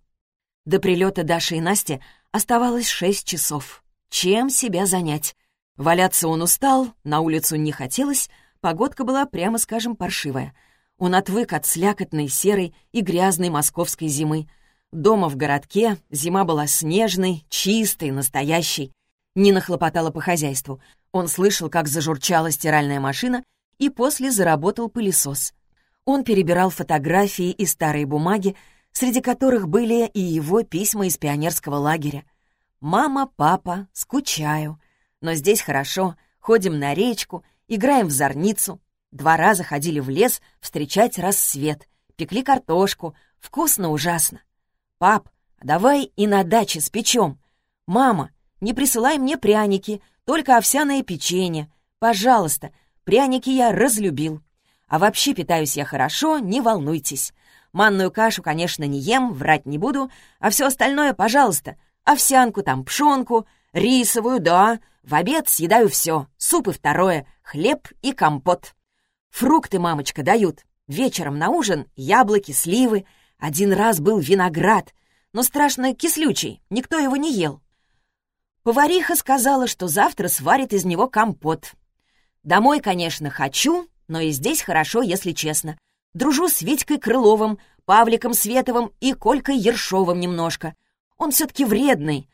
До прилета Даши и Насти оставалось шесть часов. Чем себя занять? Валяться он устал, на улицу не хотелось, погодка была, прямо скажем, паршивая. Он отвык от слякотной, серой и грязной московской зимы. Дома в городке зима была снежной, чистой, настоящей. Нина хлопотала по хозяйству. Он слышал, как зажурчала стиральная машина, и после заработал пылесос. Он перебирал фотографии и старые бумаги, среди которых были и его письма из пионерского лагеря. «Мама, папа, скучаю. Но здесь хорошо. Ходим на речку, играем в зорницу. Два раза ходили в лес встречать рассвет. Пекли картошку. Вкусно ужасно. Пап, давай и на даче спечем. Мама, не присылай мне пряники, только овсяное печенье. Пожалуйста, пряники я разлюбил. А вообще питаюсь я хорошо, не волнуйтесь. Манную кашу, конечно, не ем, врать не буду, а все остальное, пожалуйста, Овсянку там, пшенку, рисовую, да. В обед съедаю все. Суп и второе, хлеб и компот. Фрукты мамочка дают. Вечером на ужин яблоки, сливы. Один раз был виноград, но страшно кислючий, никто его не ел. Повариха сказала, что завтра сварит из него компот. Домой, конечно, хочу, но и здесь хорошо, если честно. Дружу с Витькой Крыловым, Павликом Световым и Колькой Ершовым немножко. Он все-таки вредный.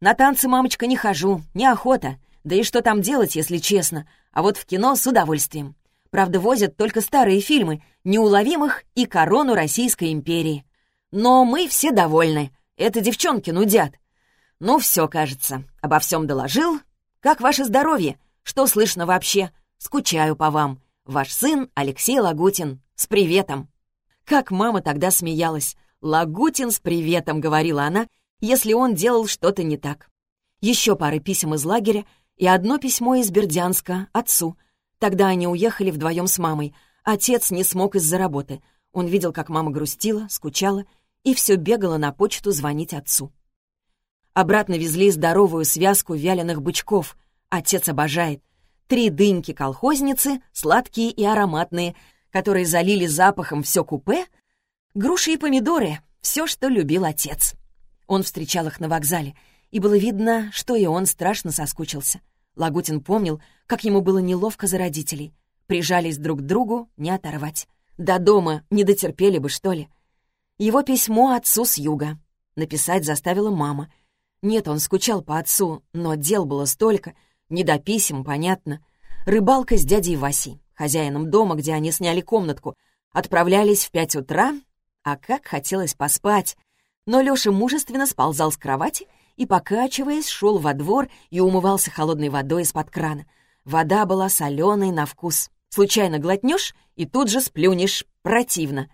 На танцы, мамочка, не хожу, неохота. Да и что там делать, если честно? А вот в кино с удовольствием. Правда, возят только старые фильмы «Неуловимых» и «Корону Российской империи». Но мы все довольны. Это девчонки нудят. Ну, все, кажется. Обо всем доложил. Как ваше здоровье? Что слышно вообще? Скучаю по вам. Ваш сын Алексей Лагутин. С приветом. Как мама тогда смеялась. «Лагутин с приветом», — говорила она, если он делал что-то не так. Еще пары писем из лагеря и одно письмо из Бердянска отцу. Тогда они уехали вдвоем с мамой. Отец не смог из-за работы. Он видел, как мама грустила, скучала и все бегала на почту звонить отцу. Обратно везли здоровую связку вяленых бычков. Отец обожает. Три дыньки-колхозницы, сладкие и ароматные, которые залили запахом все купе, груши и помидоры — все, что любил отец. Он встречал их на вокзале, и было видно, что и он страшно соскучился. Лагутин помнил, как ему было неловко за родителей. Прижались друг к другу, не оторвать. До дома не дотерпели бы, что ли. Его письмо отцу с юга. Написать заставила мама. Нет, он скучал по отцу, но дел было столько. Не до писем, понятно. Рыбалка с дядей Васей, хозяином дома, где они сняли комнатку. Отправлялись в пять утра, а как хотелось поспать. Но Лёша мужественно сползал с кровати и, покачиваясь, шел во двор и умывался холодной водой из-под крана. Вода была соленой на вкус. Случайно глотнешь и тут же сплюнешь. Противно.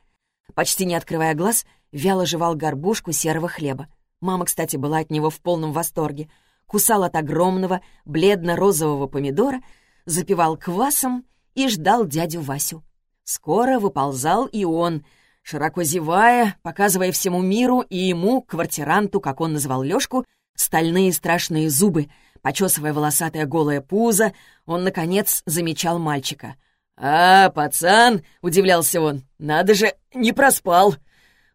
Почти не открывая глаз, вяло жевал горбушку серого хлеба. Мама, кстати, была от него в полном восторге. Кусал от огромного бледно-розового помидора, запивал квасом и ждал дядю Васю. Скоро выползал и он — широко зевая, показывая всему миру и ему, квартиранту, как он называл Лёшку, стальные страшные зубы. Почесывая волосатое голое пузо, он, наконец, замечал мальчика. «А, пацан!» — удивлялся он. «Надо же, не проспал!»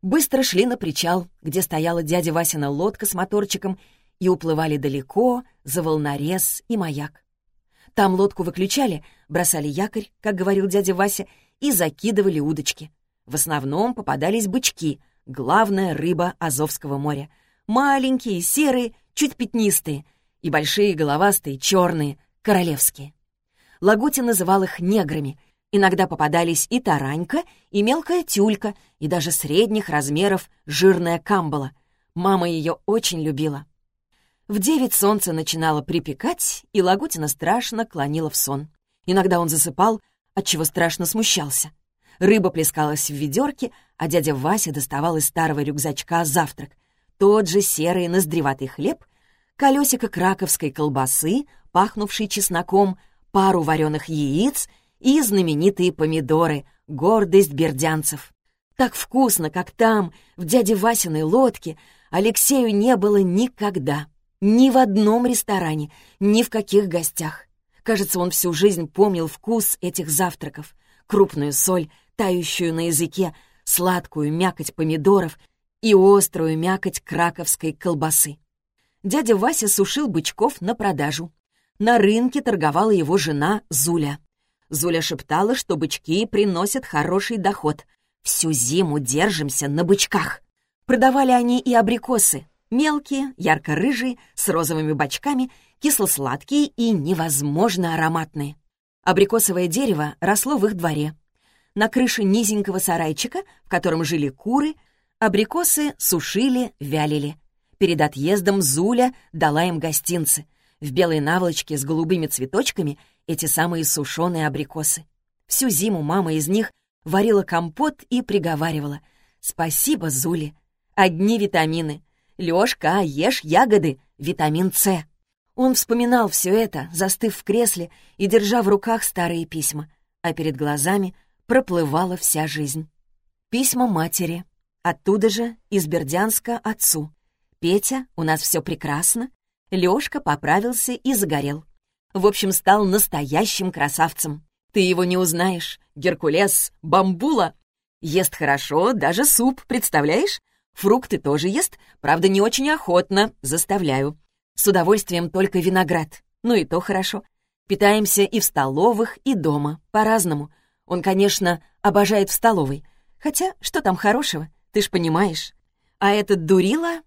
Быстро шли на причал, где стояла дядя Васина лодка с моторчиком, и уплывали далеко за волнорез и маяк. Там лодку выключали, бросали якорь, как говорил дядя Вася, и закидывали удочки. В основном попадались бычки, главная рыба Азовского моря. Маленькие, серые, чуть пятнистые, и большие головастые, черные, королевские. Лагутин называл их неграми. Иногда попадались и таранька, и мелкая тюлька, и даже средних размеров жирная камбала. Мама ее очень любила. В девять солнце начинало припекать, и Лагутина страшно клонила в сон. Иногда он засыпал, отчего страшно смущался. Рыба плескалась в ведерке, а дядя Вася доставал из старого рюкзачка завтрак. Тот же серый ноздреватый хлеб, колесико краковской колбасы, пахнувший чесноком, пару вареных яиц и знаменитые помидоры, гордость бердянцев. Так вкусно, как там, в дяде Васиной лодке, Алексею не было никогда. Ни в одном ресторане, ни в каких гостях. Кажется, он всю жизнь помнил вкус этих завтраков. Крупную соль, тающую на языке, сладкую мякоть помидоров и острую мякоть краковской колбасы. Дядя Вася сушил бычков на продажу. На рынке торговала его жена Зуля. Зуля шептала, что бычки приносят хороший доход. Всю зиму держимся на бычках. Продавали они и абрикосы. Мелкие, ярко-рыжие, с розовыми бочками, кисло-сладкие и невозможно ароматные. Абрикосовое дерево росло в их дворе. На крыше низенького сарайчика, в котором жили куры, абрикосы сушили, вялили. Перед отъездом Зуля дала им гостинцы. В белой наволочке с голубыми цветочками эти самые сушеные абрикосы. Всю зиму мама из них варила компот и приговаривала. «Спасибо, Зуле. Одни витамины. Лёшка, ешь ягоды, витамин С». Он вспоминал все это, застыв в кресле и держа в руках старые письма, а перед глазами проплывала вся жизнь. Письма матери. Оттуда же, из Бердянска, отцу. «Петя, у нас все прекрасно». Лёшка поправился и загорел. В общем, стал настоящим красавцем. Ты его не узнаешь. Геркулес, бамбула. Ест хорошо, даже суп, представляешь? Фрукты тоже ест, правда, не очень охотно, заставляю. С удовольствием только виноград. Ну и то хорошо. Питаемся и в столовых, и дома, по-разному. Он, конечно, обожает в столовой. Хотя, что там хорошего, ты ж понимаешь. А этот дурила...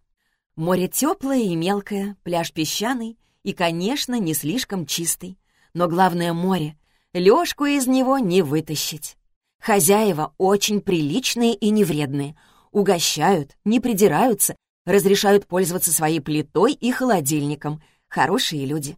Море теплое и мелкое, пляж песчаный, и, конечно, не слишком чистый. Но главное — море. Лёшку из него не вытащить. Хозяева очень приличные и невредные. Угощают, не придираются, разрешают пользоваться своей плитой и холодильником. Хорошие люди.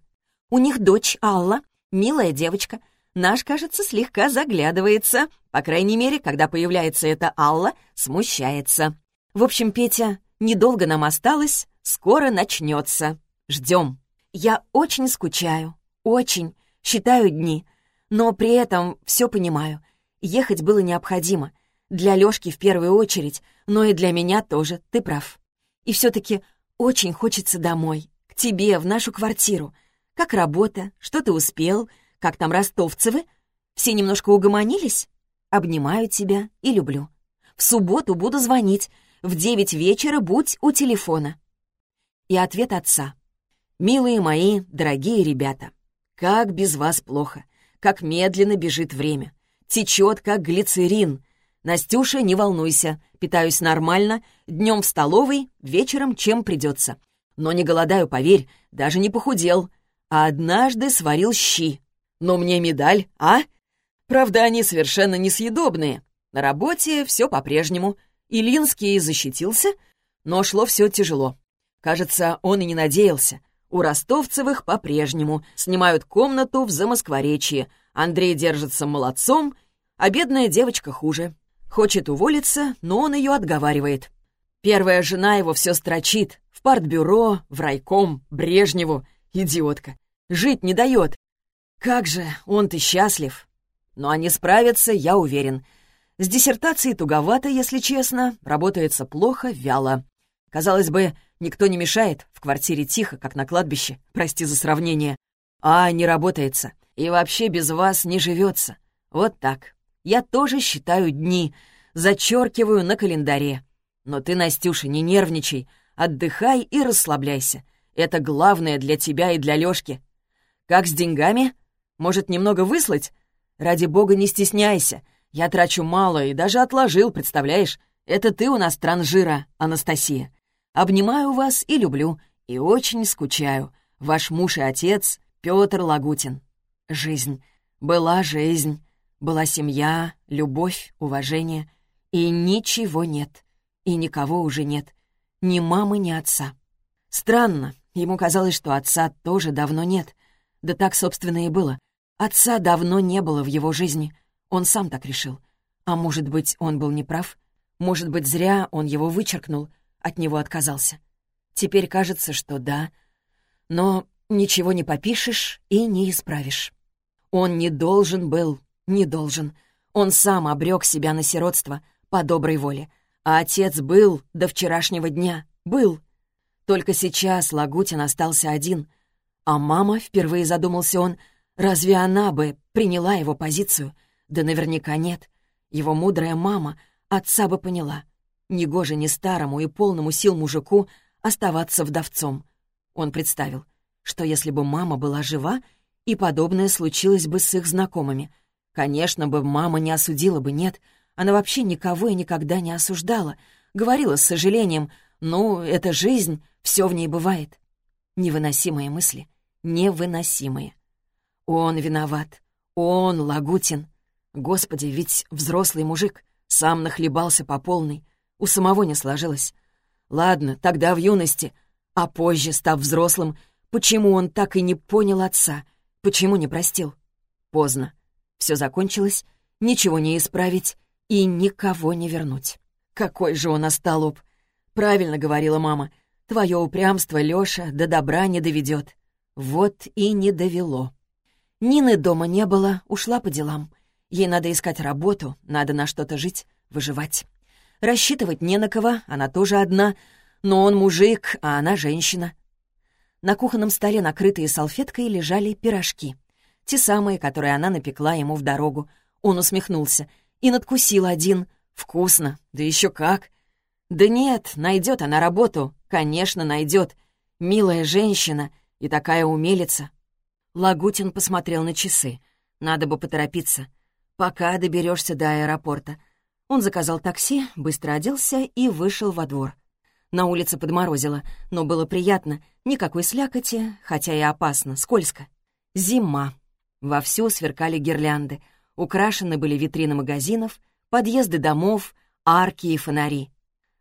У них дочь Алла, милая девочка. Наш, кажется, слегка заглядывается. По крайней мере, когда появляется эта Алла, смущается. В общем, Петя, недолго нам осталось, скоро начнется. Ждем. Я очень скучаю, очень, считаю дни, но при этом все понимаю. Ехать было необходимо. Для Лёшки в первую очередь, но и для меня тоже, ты прав. И все-таки очень хочется домой, к тебе, в нашу квартиру. Как работа, что ты успел, как там ростовцевы? Все немножко угомонились? Обнимаю тебя и люблю. В субботу буду звонить, в девять вечера будь у телефона. И ответ отца. Милые мои, дорогие ребята, как без вас плохо, как медленно бежит время. Течет, как глицерин. Настюша, не волнуйся, питаюсь нормально, днем в столовой, вечером чем придется. Но не голодаю, поверь, даже не похудел. А однажды сварил щи. Но мне медаль, а? Правда, они совершенно несъедобные. На работе все по-прежнему. Илинский защитился, но шло все тяжело. Кажется, он и не надеялся. У Ростовцевых по-прежнему снимают комнату в Замоскворечье. Андрей держится молодцом, а бедная девочка хуже. Хочет уволиться, но он ее отговаривает. Первая жена его все строчит. В партбюро, в райком, Брежневу. Идиотка. Жить не дает. Как же, он-то счастлив. Но они справятся, я уверен. С диссертацией туговато, если честно. Работается плохо, вяло. Казалось бы, никто не мешает, в квартире тихо, как на кладбище, прости за сравнение. А не работается, и вообще без вас не живется. Вот так. Я тоже считаю дни, зачеркиваю на календаре. Но ты, Настюша, не нервничай, отдыхай и расслабляйся. Это главное для тебя и для Лёшки. Как с деньгами? Может, немного выслать? Ради бога, не стесняйся. Я трачу мало и даже отложил, представляешь? Это ты у нас транжира, Анастасия. Обнимаю вас и люблю, и очень скучаю. Ваш муж и отец Петр Лагутин. Жизнь. Была жизнь. Была семья, любовь, уважение. И ничего нет. И никого уже нет. Ни мамы, ни отца. Странно. Ему казалось, что отца тоже давно нет. Да так, собственно, и было. Отца давно не было в его жизни. Он сам так решил. А может быть, он был неправ? Может быть, зря он его вычеркнул, от него отказался. Теперь кажется, что да. Но ничего не попишешь и не исправишь. Он не должен был, не должен. Он сам обрек себя на сиротство по доброй воле. А отец был до вчерашнего дня. Был. Только сейчас Лагутин остался один. А мама, впервые задумался он, разве она бы приняла его позицию? Да наверняка нет. Его мудрая мама отца бы поняла. Негоже не старому и полному сил мужику оставаться вдовцом. Он представил, что если бы мама была жива, и подобное случилось бы с их знакомыми. Конечно бы мама не осудила бы, нет. Она вообще никого и никогда не осуждала. Говорила с сожалением, ну, это жизнь, все в ней бывает. Невыносимые мысли, невыносимые. Он виноват. Он, Лагутин. Господи, ведь взрослый мужик, сам нахлебался по полной. У самого не сложилось. Ладно, тогда в юности, а позже, став взрослым, почему он так и не понял отца? Почему не простил? Поздно. Все закончилось, ничего не исправить и никого не вернуть. Какой же он остолоп! Правильно говорила мама. Твое упрямство, Лёша, до добра не доведет. Вот и не довело. Нины дома не было, ушла по делам. Ей надо искать работу, надо на что-то жить, выживать. Рассчитывать не на кого, она тоже одна, но он мужик, а она женщина. На кухонном столе, накрытые салфеткой, лежали пирожки. Те самые, которые она напекла ему в дорогу. Он усмехнулся и надкусил один. Вкусно, да еще как. Да нет, найдет она работу, конечно, найдет. Милая женщина и такая умелица. Лагутин посмотрел на часы. Надо бы поторопиться. Пока доберешься до аэропорта. Он заказал такси, быстро оделся и вышел во двор. На улице подморозило, но было приятно. Никакой слякоти, хотя и опасно, скользко. Зима. Вовсю сверкали гирлянды. Украшены были витрины магазинов, подъезды домов, арки и фонари.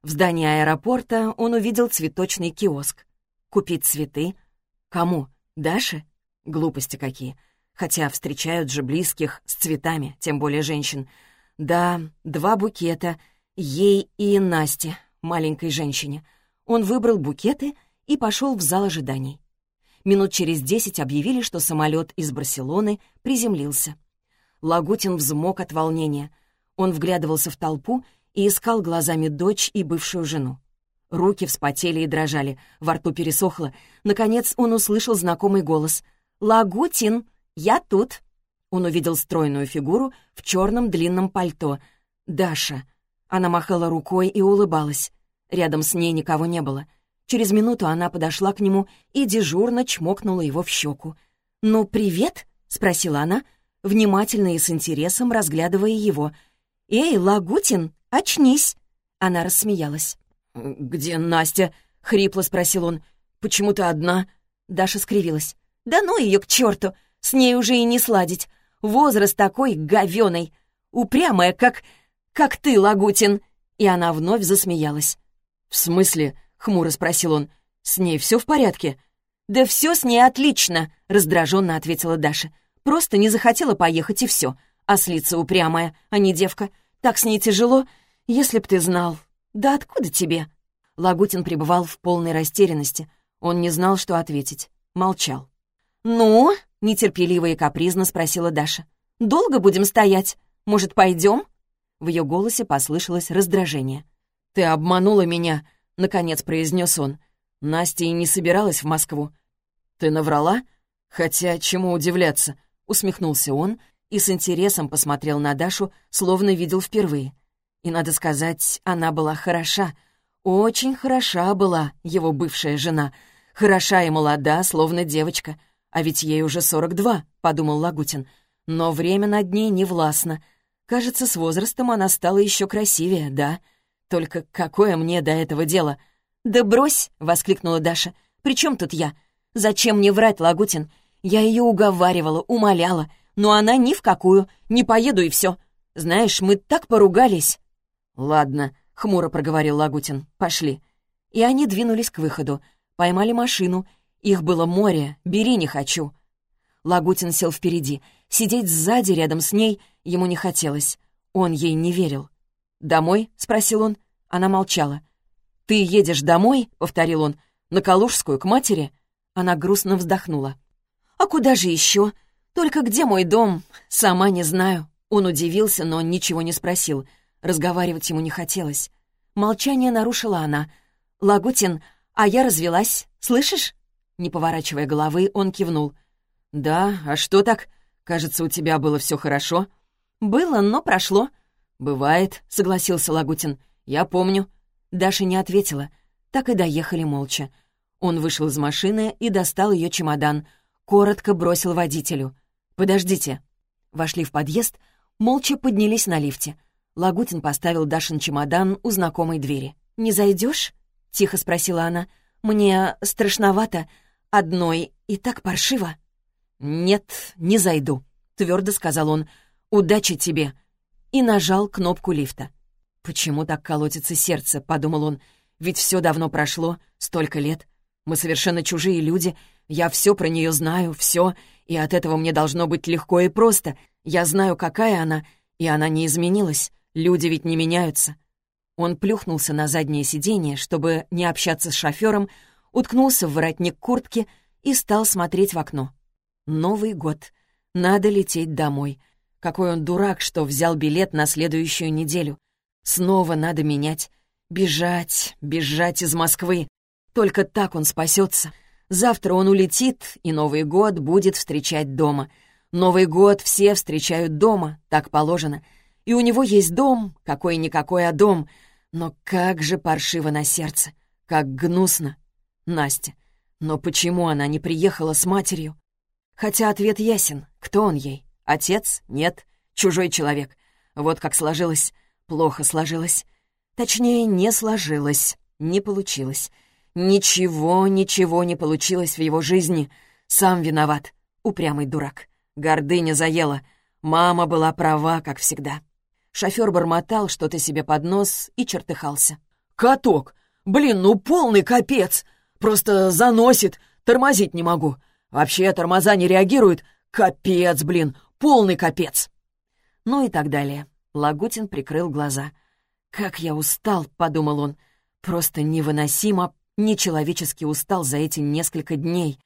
В здании аэропорта он увидел цветочный киоск. Купить цветы? Кому? Даше? Глупости какие. Хотя встречают же близких с цветами, тем более женщин. Да, два букета. Ей и Насте, маленькой женщине. Он выбрал букеты и пошел в зал ожиданий. Минут через десять объявили, что самолет из Барселоны приземлился. Лагутин взмок от волнения. Он вглядывался в толпу и искал глазами дочь и бывшую жену. Руки вспотели и дрожали, во рту пересохло. Наконец он услышал знакомый голос. «Лагутин, я тут!» Он увидел стройную фигуру в черном длинном пальто. «Даша!» Она махала рукой и улыбалась. Рядом с ней никого не было. Через минуту она подошла к нему и дежурно чмокнула его в щеку. «Ну, привет?» — спросила она, внимательно и с интересом разглядывая его. «Эй, Лагутин, очнись!» Она рассмеялась. «Где Настя?» — хрипло спросил он. «Почему ты одна?» Даша скривилась. «Да ну ее к черту! С ней уже и не сладить. Возраст такой говёный. Упрямая, как... как ты, Лагутин!» И она вновь засмеялась. «В смысле?» — хмуро спросил он. «С ней все в порядке?» «Да все с ней отлично!» — раздраженно ответила Даша. «Просто не захотела поехать, и все. Ослица упрямая, а не девка. Так с ней тяжело, если б ты знал. Да откуда тебе?» Лагутин пребывал в полной растерянности. Он не знал, что ответить. Молчал. «Ну?» — нетерпеливо и капризно спросила Даша. «Долго будем стоять? Может, пойдем?» В ее голосе послышалось раздражение. «Ты обманула меня», — наконец произнес он. «Настя и не собиралась в Москву». «Ты наврала? Хотя чему удивляться?» — усмехнулся он и с интересом посмотрел на Дашу, словно видел впервые. И, надо сказать, она была хороша. Очень хороша была его бывшая жена. Хороша и молода, словно девочка — «А ведь ей уже сорок два», — подумал Лагутин. «Но время над ней не властно. Кажется, с возрастом она стала еще красивее, да? Только какое мне до этого дело?» «Да брось!» — воскликнула Даша. «При чем тут я? Зачем мне врать, Лагутин? Я ее уговаривала, умоляла, но она ни в какую, не поеду и все. Знаешь, мы так поругались». «Ладно», — хмуро проговорил Лагутин, — «пошли». И они двинулись к выходу, поймали машину — их было море, бери не хочу. Лагутин сел впереди. Сидеть сзади рядом с ней Ему не хотелось. Он ей не верил. «Домой?» — спросил он. Она молчала. «Ты едешь домой?» — повторил он. «На Калужскую, к матери?» Она грустно вздохнула. «А куда же еще? Только где мой дом? Сама не знаю». Он удивился, но ничего не спросил. Разговаривать ему не хотелось. Молчание нарушила она. «Лагутин, а я развелась, слышишь?» Не поворачивая головы, он кивнул. «Да, а что так? Кажется, у тебя было все хорошо». «Было, но прошло». «Бывает», — согласился Лагутин. «Я помню». Даша не ответила. Так и доехали молча. Он вышел из машины и достал ее чемодан. Коротко бросил водителю. «Подождите». Вошли в подъезд, молча поднялись на лифте. Лагутин поставил Дашин чемодан у знакомой двери. «Не зайдешь? тихо спросила она. «Мне страшновато. Одной и так паршиво». «Нет, не зайду», — твердо сказал он. «Удачи тебе!» И нажал кнопку лифта. «Почему так колотится сердце?» — подумал он. «Ведь все давно прошло, столько лет. Мы совершенно чужие люди. Я все про нее знаю, все, и от этого мне должно быть легко и просто. Я знаю, какая она, и она не изменилась. Люди ведь не меняются». Он плюхнулся на заднее сиденье, чтобы не общаться с шофером, уткнулся в воротник куртки и стал смотреть в окно. Новый год. Надо лететь домой. Какой он дурак, что взял билет на следующую неделю. Снова надо менять. Бежать, бежать из Москвы. Только так он спасется. Завтра он улетит, и Новый год будет встречать дома. Новый год все встречают дома, так положено. И у него есть дом, какой-никакой, а дом. Но как же паршиво на сердце, как гнусно. Настя. Но почему она не приехала с матерью? Хотя ответ ясен. Кто он ей? Отец? Нет. Чужой человек. Вот как сложилось. Плохо сложилось. Точнее, не сложилось. Не получилось. Ничего, ничего не получилось в его жизни. Сам виноват. Упрямый дурак. Гордыня заела. Мама была права, как всегда. Шофер бормотал что-то себе под нос и чертыхался. «Каток! Блин, ну полный капец! Просто заносит, тормозить не могу. Вообще тормоза не реагируют. Капец, блин, полный капец!» Ну и так далее. Лагутин прикрыл глаза. «Как я устал», — подумал он. «Просто невыносимо, нечеловечески устал за эти несколько дней.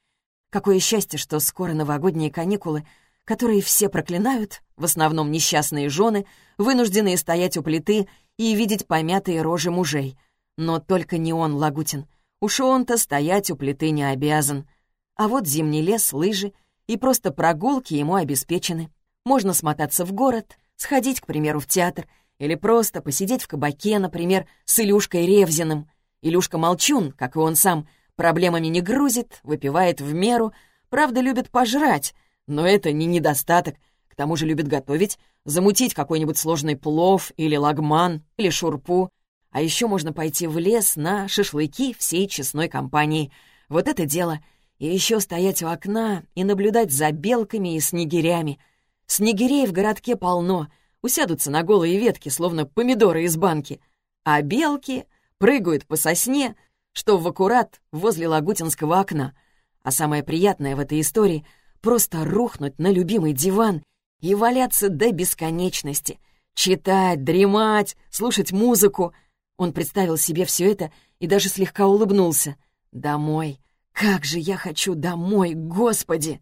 Какое счастье, что скоро новогодние каникулы, которые все проклинают, в основном несчастные жены, вынужденные стоять у плиты и видеть помятые рожи мужей. Но только не он, Лагутин. Уж он-то стоять у плиты не обязан. А вот зимний лес, лыжи и просто прогулки ему обеспечены. Можно смотаться в город, сходить, к примеру, в театр, или просто посидеть в кабаке, например, с Илюшкой Ревзиным. Илюшка Молчун, как и он сам, проблемами не грузит, выпивает в меру, правда, любит пожрать, но это не недостаток, к тому же любит готовить, замутить какой-нибудь сложный плов или лагман, или шурпу. А еще можно пойти в лес на шашлыки всей честной компании. Вот это дело. И еще стоять у окна и наблюдать за белками и снегирями. Снегирей в городке полно — усядутся на голые ветки, словно помидоры из банки, а белки прыгают по сосне, что в аккурат возле лагутинского окна. А самое приятное в этой истории — просто рухнуть на любимый диван и валяться до бесконечности, читать, дремать, слушать музыку. Он представил себе все это и даже слегка улыбнулся. «Домой! Как же я хочу домой, Господи!»